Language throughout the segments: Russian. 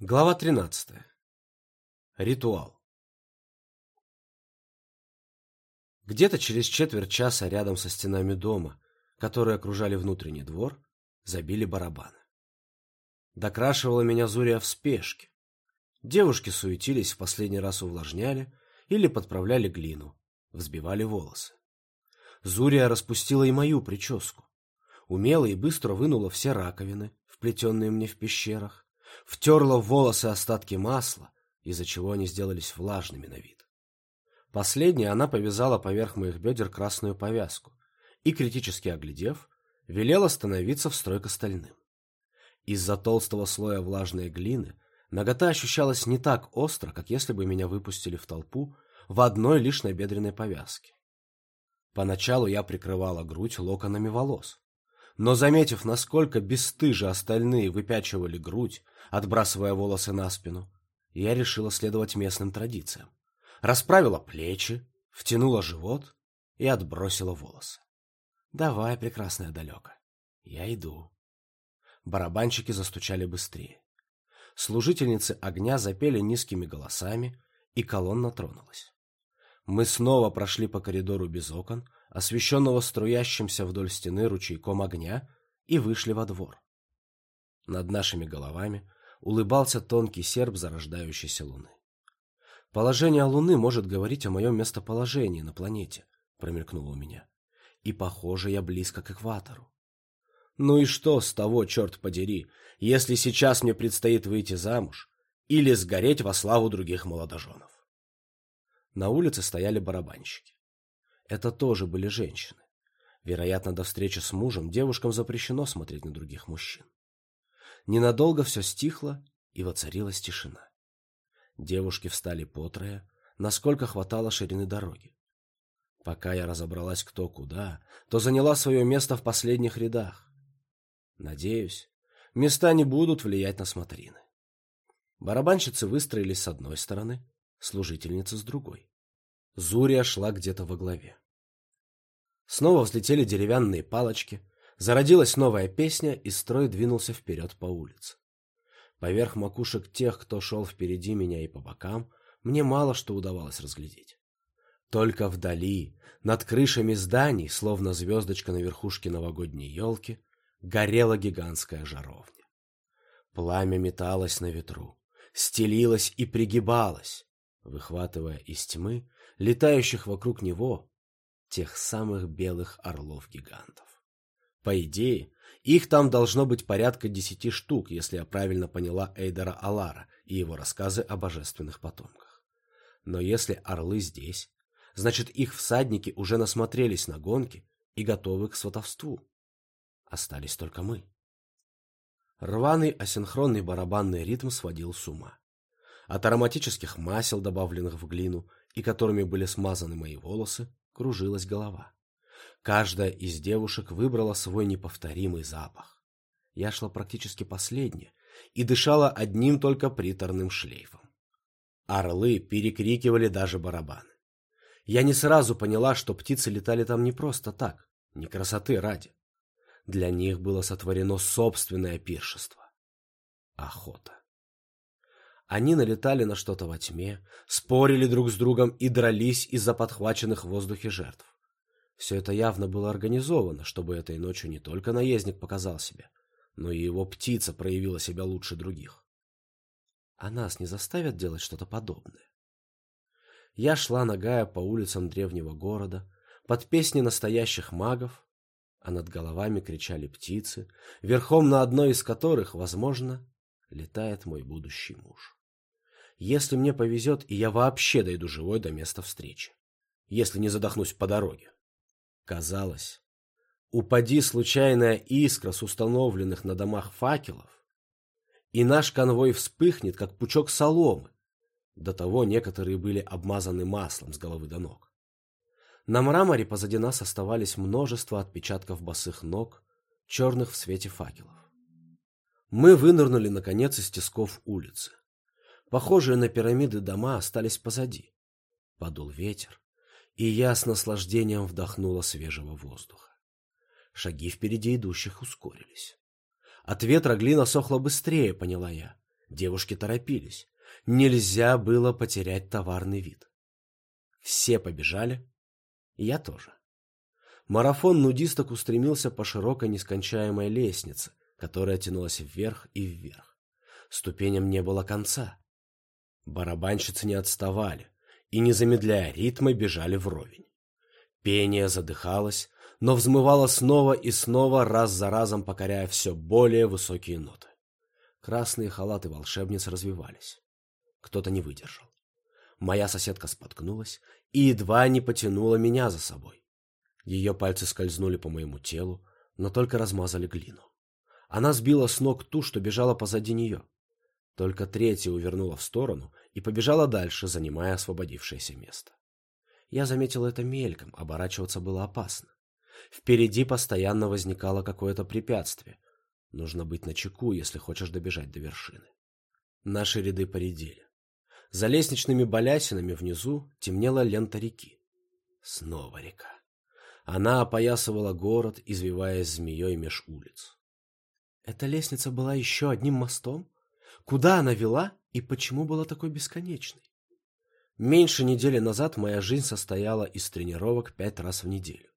Глава 13. Ритуал. Где-то через четверть часа рядом со стенами дома, которые окружали внутренний двор, забили барабаны. Докрашивала меня Зурия в спешке. Девушки суетились, в последний раз увлажняли или подправляли глину, взбивали волосы. Зурия распустила и мою прическу. Умело и быстро вынула все раковины, вплетенные мне в пещерах, втерла в волосы остатки масла, из-за чего они сделались влажными на вид. Последнее она повязала поверх моих бедер красную повязку и, критически оглядев, велела становиться в строй к остальным. Из-за толстого слоя влажной глины нагота ощущалась не так остро, как если бы меня выпустили в толпу в одной лишь набедренной повязке. Поначалу я прикрывала грудь локонами волос, но, заметив, насколько бесстыже остальные выпячивали грудь, отбрасывая волосы на спину, я решила следовать местным традициям. Расправила плечи, втянула живот и отбросила волосы. «Давай, прекрасная далека, я иду». Барабанщики застучали быстрее. Служительницы огня запели низкими голосами, и колонна тронулась. Мы снова прошли по коридору без окон, освещенного струящимся вдоль стены ручейком огня, и вышли во двор. Над нашими головами улыбался тонкий серп зарождающейся луны. «Положение луны может говорить о моем местоположении на планете», — промелькнуло у меня. «И, похоже, я близко к экватору». «Ну и что с того, черт подери, если сейчас мне предстоит выйти замуж или сгореть во славу других молодоженов?» На улице стояли барабанщики. Это тоже были женщины. Вероятно, до встречи с мужем девушкам запрещено смотреть на других мужчин. Ненадолго все стихло, и воцарилась тишина. Девушки встали потрое, насколько хватало ширины дороги. Пока я разобралась кто куда, то заняла свое место в последних рядах. Надеюсь, места не будут влиять на смотрины. Барабанщицы выстроились с одной стороны, служительница с другой. Зурия шла где-то во главе. Снова взлетели деревянные палочки, зародилась новая песня, и строй двинулся вперед по улице. Поверх макушек тех, кто шел впереди меня и по бокам, мне мало что удавалось разглядеть. Только вдали, над крышами зданий, словно звездочка на верхушке новогодней елки, горела гигантская жаровня. Пламя металось на ветру, стелилось и пригибалось, выхватывая из тьмы летающих вокруг него тех самых белых орлов-гигантов. По идее, их там должно быть порядка десяти штук, если я правильно поняла Эйдера Алара и его рассказы о божественных потомках. Но если орлы здесь, значит их всадники уже насмотрелись на гонки и готовы к сватовству. Остались только мы. Рваный асинхронный барабанный ритм сводил с ума. От ароматических масел, добавленных в глину, и которыми были смазаны мои волосы, кружилась голова. Каждая из девушек выбрала свой неповторимый запах. Я шла практически последняя и дышала одним только приторным шлейфом. Орлы перекрикивали даже барабаны. Я не сразу поняла, что птицы летали там не просто так, не красоты ради. Для них было сотворено собственное пиршество. Охота. Они налетали на что-то во тьме, спорили друг с другом и дрались из-за подхваченных в воздухе жертв. Все это явно было организовано, чтобы этой ночью не только наездник показал себя, но и его птица проявила себя лучше других. А нас не заставят делать что-то подобное. Я шла нагая по улицам древнего города, под песни настоящих магов, а над головами кричали птицы, верхом на одной из которых, возможно, летает мой будущий муж если мне повезет, и я вообще дойду живой до места встречи. Если не задохнусь по дороге. Казалось, упади случайная искра с установленных на домах факелов, и наш конвой вспыхнет, как пучок соломы. До того некоторые были обмазаны маслом с головы до ног. На мраморе позади нас оставались множество отпечатков босых ног, черных в свете факелов. Мы вынырнули, наконец, из тисков улицы. Похожие на пирамиды дома остались позади. Подул ветер, и я с наслаждением вдохнула свежего воздуха. Шаги впереди идущих ускорились. От ветра глина сохла быстрее, поняла я, Девушки торопились. Нельзя было потерять товарный вид. Все побежали, и я тоже. Марафон нудисток устремился по широкой нескончаемой лестнице, которая тянулась вверх и вверх. Ступеням не было конца. Барабанщицы не отставали и, не замедляя ритма, бежали вровень. Пение задыхалось, но взмывало снова и снова, раз за разом покоряя все более высокие ноты. Красные халаты волшебниц развивались. Кто-то не выдержал. Моя соседка споткнулась и едва не потянула меня за собой. Ее пальцы скользнули по моему телу, но только размазали глину. Она сбила с ног ту, что бежала позади нее. Только третья увернула в сторону и побежала дальше, занимая освободившееся место. Я заметил это мельком, оборачиваться было опасно. Впереди постоянно возникало какое-то препятствие. Нужно быть начеку, если хочешь добежать до вершины. Наши ряды поредели. За лестничными балясинами внизу темнела лента реки. Снова река. Она опоясывала город, извиваясь змеей меж улиц. Эта лестница была еще одним мостом? Куда она вела и почему была такой бесконечной? Меньше недели назад моя жизнь состояла из тренировок пять раз в неделю.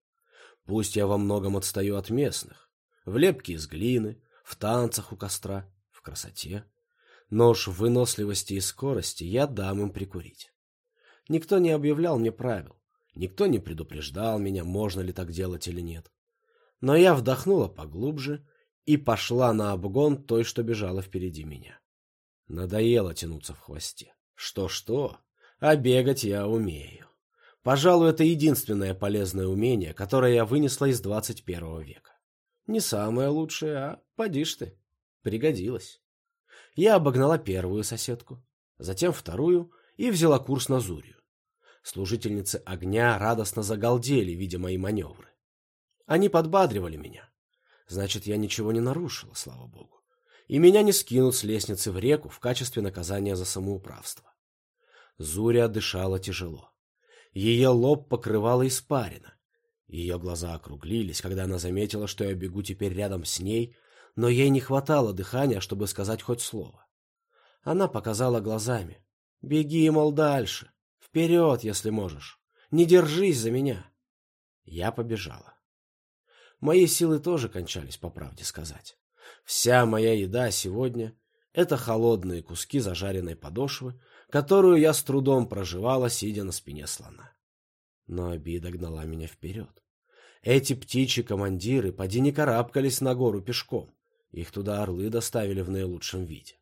Пусть я во многом отстаю от местных. В лепке из глины, в танцах у костра, в красоте. Но уж в выносливости и скорости я дам им прикурить. Никто не объявлял мне правил. Никто не предупреждал меня, можно ли так делать или нет. Но я вдохнула поглубже и пошла на обгон той, что бежала впереди меня. Надоело тянуться в хвосте. Что-что, а бегать я умею. Пожалуй, это единственное полезное умение, которое я вынесла из 21 века. Не самое лучшее, а поди ж ты. Пригодилось. Я обогнала первую соседку, затем вторую и взяла курс на Зурию. Служительницы огня радостно загалдели, видя мои маневры. Они подбадривали меня. Значит, я ничего не нарушила, слава богу. И меня не скинут с лестницы в реку в качестве наказания за самоуправство. Зуря дышала тяжело. Ее лоб покрывала испарина. Ее глаза округлились, когда она заметила, что я бегу теперь рядом с ней, но ей не хватало дыхания, чтобы сказать хоть слово. Она показала глазами. «Беги, мол, дальше. Вперед, если можешь. Не держись за меня». Я побежала. Мои силы тоже кончались, по правде сказать. Вся моя еда сегодня — это холодные куски зажаренной подошвы, которую я с трудом проживала, сидя на спине слона. Но обида гнала меня вперед. Эти птичьи-командиры поди не карабкались на гору пешком. Их туда орлы доставили в наилучшем виде.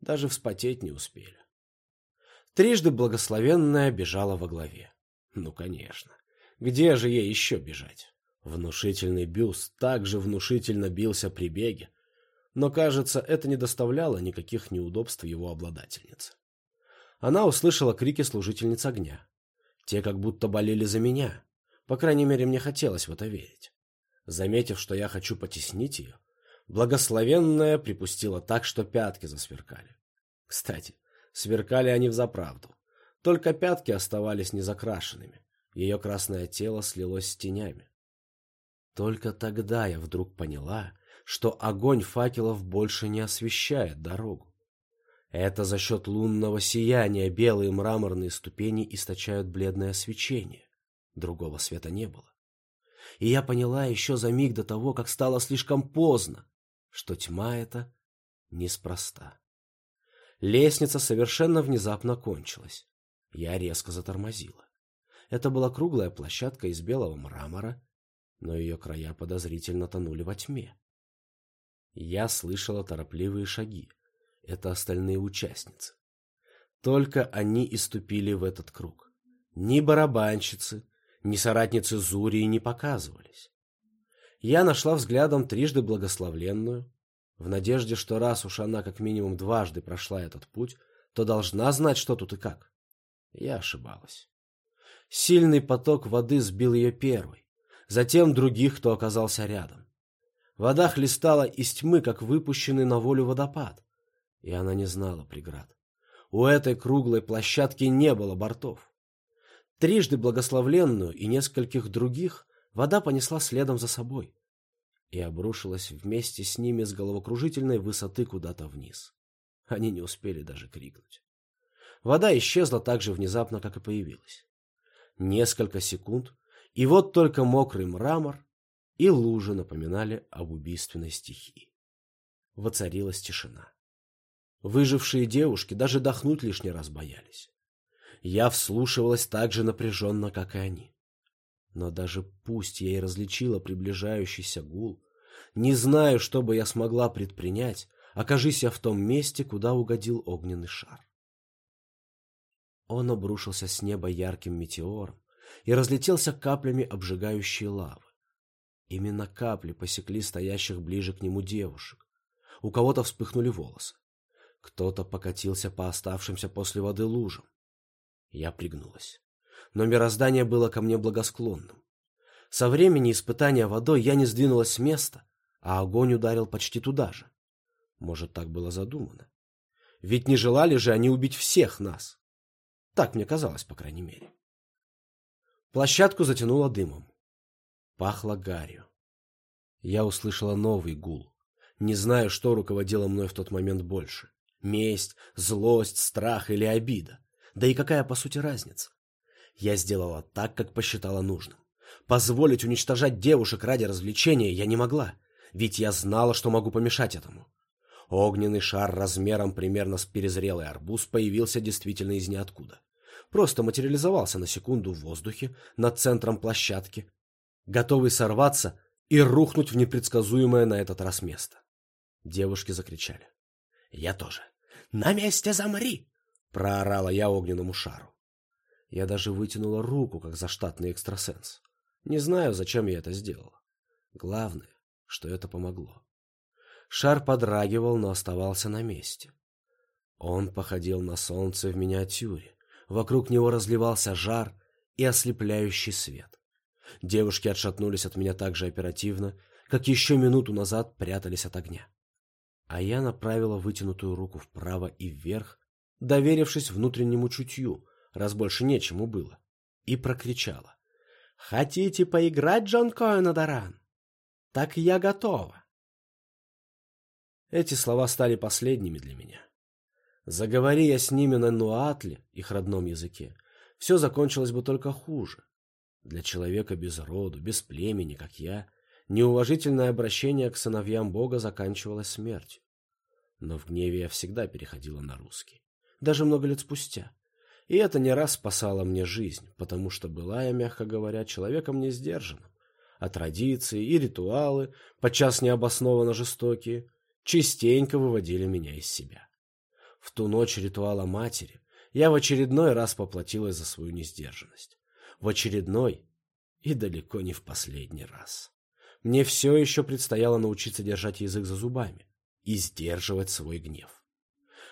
Даже вспотеть не успели. Трижды благословенная бежала во главе. Ну, конечно. Где же ей еще бежать? Внушительный бюст также внушительно бился при беге, но, кажется, это не доставляло никаких неудобств его обладательнице. Она услышала крики служительниц огня. Те как будто болели за меня. По крайней мере, мне хотелось в это верить. Заметив, что я хочу потеснить ее, благословенная припустила так, что пятки засверкали. Кстати, сверкали они взаправду. Только пятки оставались незакрашенными. Ее красное тело слилось с тенями. Только тогда я вдруг поняла, что огонь факелов больше не освещает дорогу. Это за счет лунного сияния белые мраморные ступени источают бледное свечение. Другого света не было. И я поняла еще за миг до того, как стало слишком поздно, что тьма эта неспроста. Лестница совершенно внезапно кончилась. Я резко затормозила. Это была круглая площадка из белого мрамора, но ее края подозрительно тонули во тьме. Я слышала торопливые шаги. Это остальные участницы. Только они и ступили в этот круг. Ни барабанщицы, ни соратницы Зурии не показывались. Я нашла взглядом трижды благословленную, в надежде, что раз уж она как минимум дважды прошла этот путь, то должна знать, что тут и как. Я ошибалась. Сильный поток воды сбил ее первой затем других, кто оказался рядом. Вода хлестала из тьмы, как выпущенный на волю водопад, и она не знала преград. У этой круглой площадки не было бортов. Трижды благословленную и нескольких других вода понесла следом за собой и обрушилась вместе с ними с головокружительной высоты куда-то вниз. Они не успели даже крикнуть. Вода исчезла так же внезапно, как и появилась. Несколько секунд, и вот только мокрый мрамор и лужи напоминали об убийственной стихии. Воцарилась тишина. Выжившие девушки даже дохнуть лишний раз боялись. Я вслушивалась так же напряженно, как и они. Но даже пусть я и различила приближающийся гул, не знаю, что бы я смогла предпринять, окажись я в том месте, куда угодил огненный шар. Он обрушился с неба ярким метеором и разлетелся каплями обжигающей лавы. Именно капли посекли стоящих ближе к нему девушек. У кого-то вспыхнули волосы. Кто-то покатился по оставшимся после воды лужам. Я пригнулась. Но мироздание было ко мне благосклонным. Со времени испытания водой я не сдвинулась с места, а огонь ударил почти туда же. Может, так было задумано. Ведь не желали же они убить всех нас. Так мне казалось, по крайней мере. Площадку затянуло дымом. Пахло гарью. Я услышала новый гул. Не знаю, что руководило мной в тот момент больше. Месть, злость, страх или обида. Да и какая, по сути, разница? Я сделала так, как посчитала нужным. Позволить уничтожать девушек ради развлечения я не могла, ведь я знала, что могу помешать этому. Огненный шар размером примерно с перезрелый арбуз появился действительно из ниоткуда. Просто материализовался на секунду в воздухе над центром площадки, готовый сорваться и рухнуть в непредсказуемое на этот раз место. Девушки закричали. Я тоже. «На месте замри!» — проорала я огненному шару. Я даже вытянула руку, как заштатный экстрасенс. Не знаю, зачем я это сделала. Главное, что это помогло. Шар подрагивал, но оставался на месте. Он походил на солнце в миниатюре. Вокруг него разливался жар и ослепляющий свет. Девушки отшатнулись от меня так же оперативно, как еще минуту назад прятались от огня. А я направила вытянутую руку вправо и вверх, доверившись внутреннему чутью, раз больше нечему было, и прокричала. «Хотите поиграть, Джон Коэн Так я готова!» Эти слова стали последними для меня. Заговори я с ними на Нуатле, их родном языке, все закончилось бы только хуже. Для человека без роду, без племени, как я, неуважительное обращение к сыновьям Бога заканчивалось смертью. Но в гневе я всегда переходила на русский, даже много лет спустя. И это не раз спасало мне жизнь, потому что была я, мягко говоря, человеком несдержанным. А традиции и ритуалы, подчас необоснованно жестокие, частенько выводили меня из себя. В ту ночь ритуала матери я в очередной раз поплатилась за свою несдержанность в очередной и далеко не в последний раз. Мне все еще предстояло научиться держать язык за зубами и сдерживать свой гнев.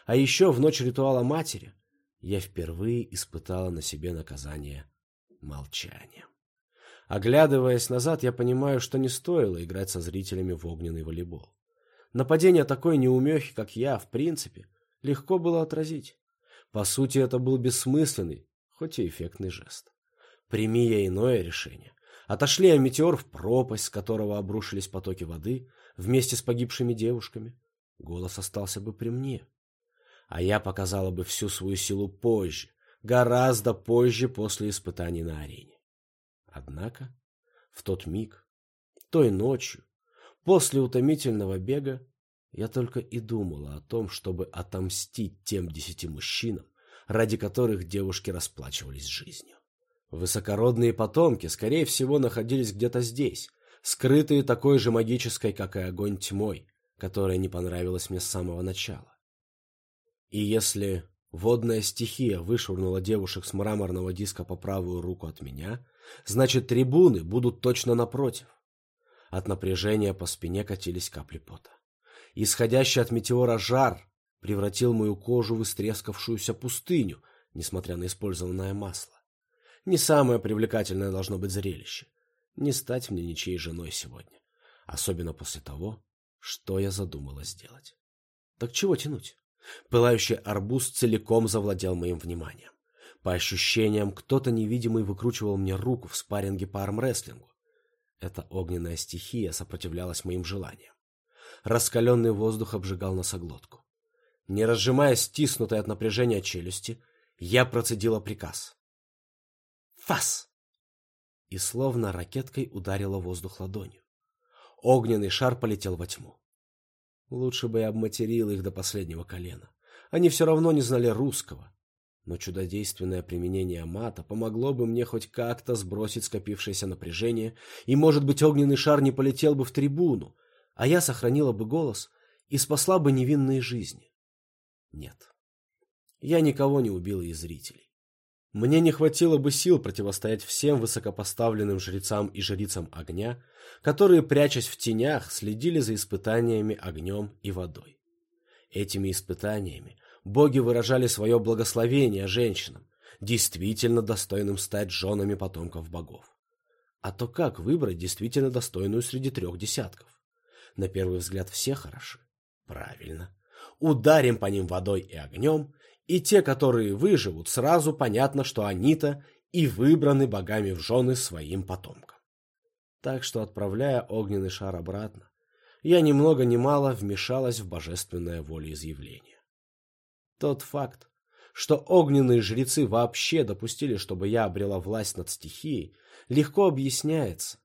А еще в ночь ритуала матери я впервые испытала на себе наказание молчанием. Оглядываясь назад, я понимаю, что не стоило играть со зрителями в огненный волейбол. Нападение такой неумехи, как я, в принципе, легко было отразить. По сути, это был бессмысленный, хоть и эффектный жест. Прими я иное решение. Отошли я метеор в пропасть, с которого обрушились потоки воды, вместе с погибшими девушками. Голос остался бы при мне. А я показала бы всю свою силу позже, гораздо позже после испытаний на арене. Однако в тот миг, той ночью, после утомительного бега, я только и думала о том, чтобы отомстить тем десяти мужчинам, ради которых девушки расплачивались жизнью. Высокородные потомки, скорее всего, находились где-то здесь, скрытые такой же магической, как и огонь тьмой, которая не понравилась мне с самого начала. И если водная стихия вышвырнула девушек с мраморного диска по правую руку от меня, значит, трибуны будут точно напротив. От напряжения по спине катились капли пота. Исходящий от метеора жар превратил мою кожу в истрескавшуюся пустыню, несмотря на использованное масло. Не самое привлекательное должно быть зрелище. Не стать мне ничьей женой сегодня. Особенно после того, что я задумала сделать. Так чего тянуть? Пылающий арбуз целиком завладел моим вниманием. По ощущениям, кто-то невидимый выкручивал мне руку в спарринге по армрестлингу. Эта огненная стихия сопротивлялась моим желаниям. Раскаленный воздух обжигал носоглотку. Не разжимая стиснутой от напряжения челюсти, я процедила приказ. «Фас!» И словно ракеткой ударила воздух ладонью. Огненный шар полетел во тьму. Лучше бы я обматерил их до последнего колена. Они все равно не знали русского. Но чудодейственное применение мата помогло бы мне хоть как-то сбросить скопившееся напряжение, и, может быть, огненный шар не полетел бы в трибуну, а я сохранила бы голос и спасла бы невинные жизни. Нет. Я никого не убила из зрителей. Мне не хватило бы сил противостоять всем высокопоставленным жрецам и жрицам огня, которые, прячась в тенях, следили за испытаниями огнем и водой. Этими испытаниями боги выражали свое благословение женщинам, действительно достойным стать женами потомков богов. А то как выбрать действительно достойную среди трех десятков? На первый взгляд все хороши. Правильно. Ударим по ним водой и огнем, и те, которые выживут, сразу понятно, что они-то и выбраны богами в жены своим потомкам. Так что, отправляя огненный шар обратно, я ни много ни мало вмешалась в божественное волеизъявление. Тот факт, что огненные жрецы вообще допустили, чтобы я обрела власть над стихией, легко объясняется.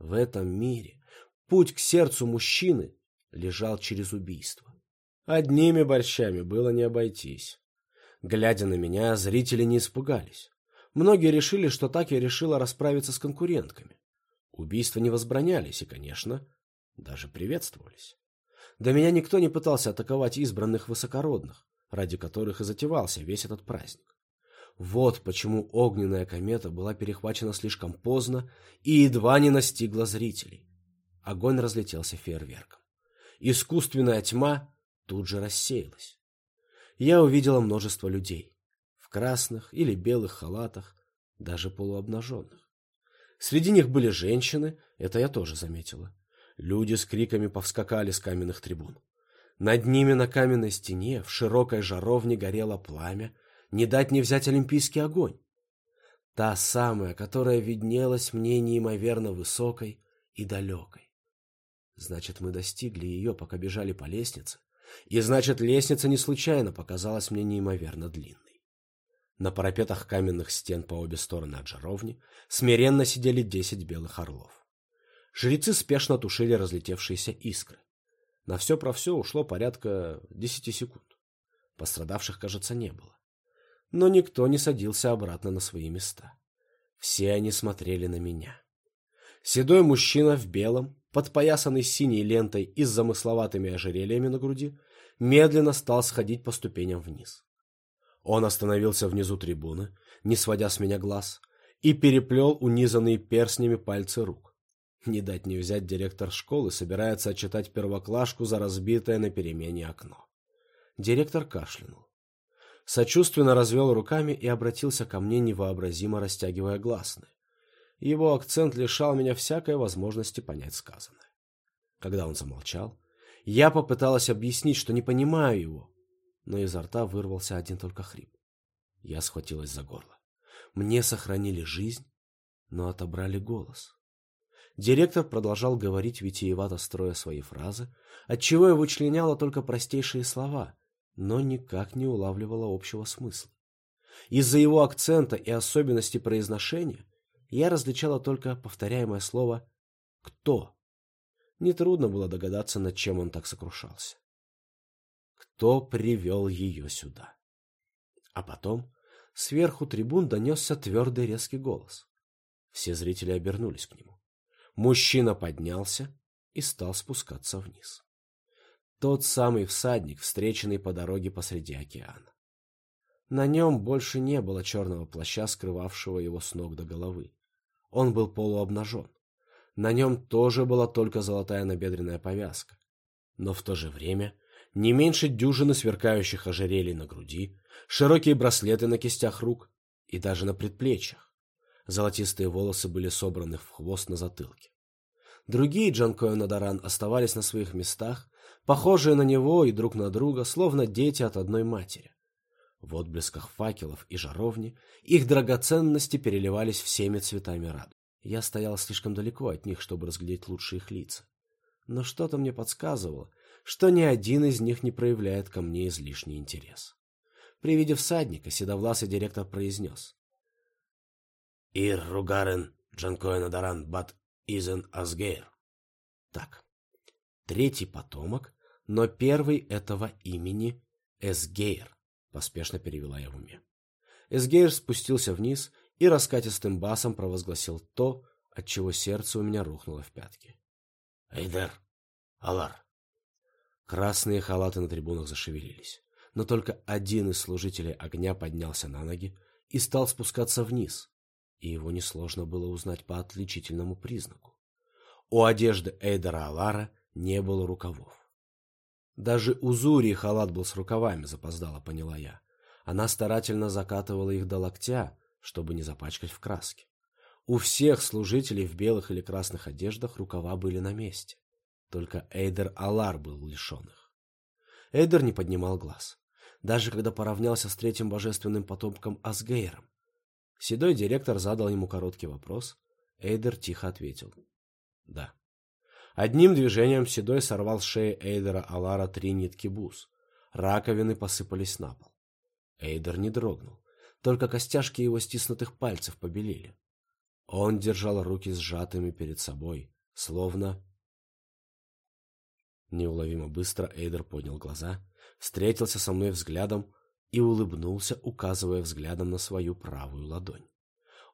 В этом мире путь к сердцу мужчины лежал через убийство. Одними борщами было не обойтись. Глядя на меня, зрители не испугались. Многие решили, что так я решила расправиться с конкурентками. Убийства не возбранялись и, конечно, даже приветствовались. До меня никто не пытался атаковать избранных высокородных, ради которых и затевался весь этот праздник. Вот почему огненная комета была перехвачена слишком поздно и едва не настигла зрителей. Огонь разлетелся фейерверком. Искусственная тьма тут же рассеялась я увидела множество людей. В красных или белых халатах, даже полуобнаженных. Среди них были женщины, это я тоже заметила. Люди с криками повскакали с каменных трибун. Над ними на каменной стене в широкой жаровне горело пламя, не дать не взять олимпийский огонь. Та самая, которая виднелась мне неимоверно высокой и далекой. Значит, мы достигли ее, пока бежали по лестнице, и значит, лестница не случайно показалась мне неимоверно длинной. На парапетах каменных стен по обе стороны от жаровни смиренно сидели десять белых орлов. Жрецы спешно тушили разлетевшиеся искры. На все про все ушло порядка десяти секунд. Пострадавших, кажется, не было. Но никто не садился обратно на свои места. Все они смотрели на меня. Седой мужчина в белом, подпоясанный синей лентой и с замысловатыми ожерельями на груди, медленно стал сходить по ступеням вниз. Он остановился внизу трибуны, не сводя с меня глаз, и переплел унизанные перстнями пальцы рук. Не дать не взять директор школы собирается отчитать первоклашку за разбитое на перемене окно. Директор кашлянул. Сочувственно развел руками и обратился ко мне, невообразимо растягивая гласные. Его акцент лишал меня всякой возможности понять сказанное. Когда он замолчал, я попыталась объяснить, что не понимаю его, но изо рта вырвался один только хрип. Я схватилась за горло. Мне сохранили жизнь, но отобрали голос. Директор продолжал говорить витиевато строя свои фразы, отчего его членяло только простейшие слова, но никак не улавливало общего смысла. Из-за его акцента и особенностей произношения я различала только повторяемое слово «кто». Нетрудно было догадаться, над чем он так сокрушался. Кто привел ее сюда? А потом сверху трибун донесся твердый резкий голос. Все зрители обернулись к нему. Мужчина поднялся и стал спускаться вниз. Тот самый всадник, встреченный по дороге посреди океана. На нем больше не было черного плаща, скрывавшего его с ног до головы. Он был полуобнажен. На нем тоже была только золотая набедренная повязка. Но в то же время не меньше дюжины сверкающих ожерелий на груди, широкие браслеты на кистях рук и даже на предплечьях. Золотистые волосы были собраны в хвост на затылке. Другие Джанкоя Надаран оставались на своих местах, похожие на него и друг на друга, словно дети от одной матери. В отблесках факелов и жаровни их драгоценности переливались всеми цветами радуги. Я стоял слишком далеко от них, чтобы разглядеть лучше их лица. Но что-то мне подсказывало, что ни один из них не проявляет ко мне излишний интерес. При виде всадника седовласый директор произнес. «Ир ругарен Джанкоэн Адаран бат изен асгейр». Так, третий потомок, но первый этого имени Эсгейр, поспешно перевела я в уме. Эсгейр спустился вниз и раскатистым басом провозгласил то, от чего сердце у меня рухнуло в пятки. «Эйдер! Алар!» Красные халаты на трибунах зашевелились, но только один из служителей огня поднялся на ноги и стал спускаться вниз, и его несложно было узнать по отличительному признаку. У одежды Эйдера Алара не было рукавов. Даже у Зури халат был с рукавами, запоздала, поняла я. Она старательно закатывала их до локтя, чтобы не запачкать в краске. У всех служителей в белых или красных одеждах рукава были на месте. Только Эйдер Алар был лишен их. Эйдер не поднимал глаз. Даже когда поравнялся с третьим божественным потомком Асгейром. Седой директор задал ему короткий вопрос. Эйдер тихо ответил. «Да». Одним движением Седой сорвал с шеи Эйдера Алара три нитки бус. Раковины посыпались на пол. Эйдер не дрогнул. Только костяшки его стиснутых пальцев побелели. Он держал руки сжатыми перед собой, словно... Неуловимо быстро Эйдер поднял глаза, встретился со мной взглядом и улыбнулся, указывая взглядом на свою правую ладонь.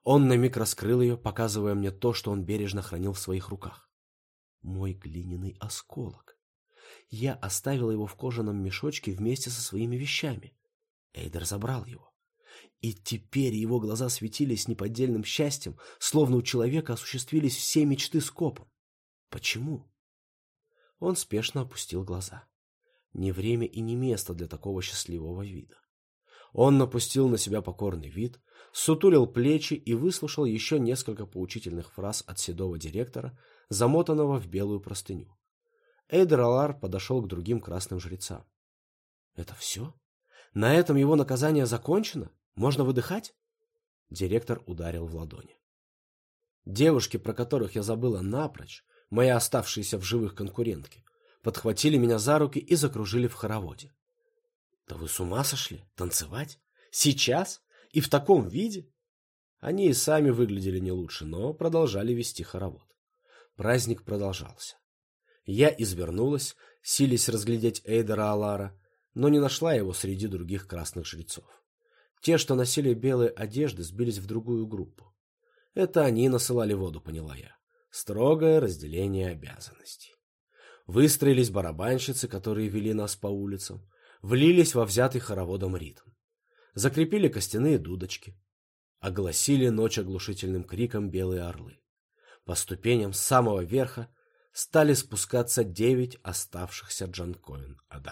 Он на миг раскрыл ее, показывая мне то, что он бережно хранил в своих руках. Мой глиняный осколок. Я оставила его в кожаном мешочке вместе со своими вещами. Эйдер забрал его. И теперь его глаза светились неподдельным счастьем, словно у человека осуществились все мечты скопом. Почему? Он спешно опустил глаза. Не время и не место для такого счастливого вида. Он напустил на себя покорный вид, сутулил плечи и выслушал еще несколько поучительных фраз от седого директора, замотанного в белую простыню. Эйдер Алар подошел к другим красным жрецам. «Это все? На этом его наказание закончено? Можно выдыхать?» Директор ударил в ладони. Девушки, про которых я забыла напрочь, мои оставшиеся в живых конкурентки, подхватили меня за руки и закружили в хороводе. Да вы с ума сошли? Танцевать? Сейчас? И в таком виде? Они и сами выглядели не лучше, но продолжали вести хоровод. Праздник продолжался. Я извернулась, силясь разглядеть Эйдера Алара, но не нашла его среди других красных жрецов. Те, что носили белые одежды, сбились в другую группу. Это они насылали воду, поняла я. Строгое разделение обязанностей. Выстроились барабанщицы, которые вели нас по улицам, влились во взятый хороводом ритм. Закрепили костяные дудочки. Огласили ночь оглушительным криком белые орлы. По ступеням самого верха стали спускаться девять оставшихся Джанкоин Адар.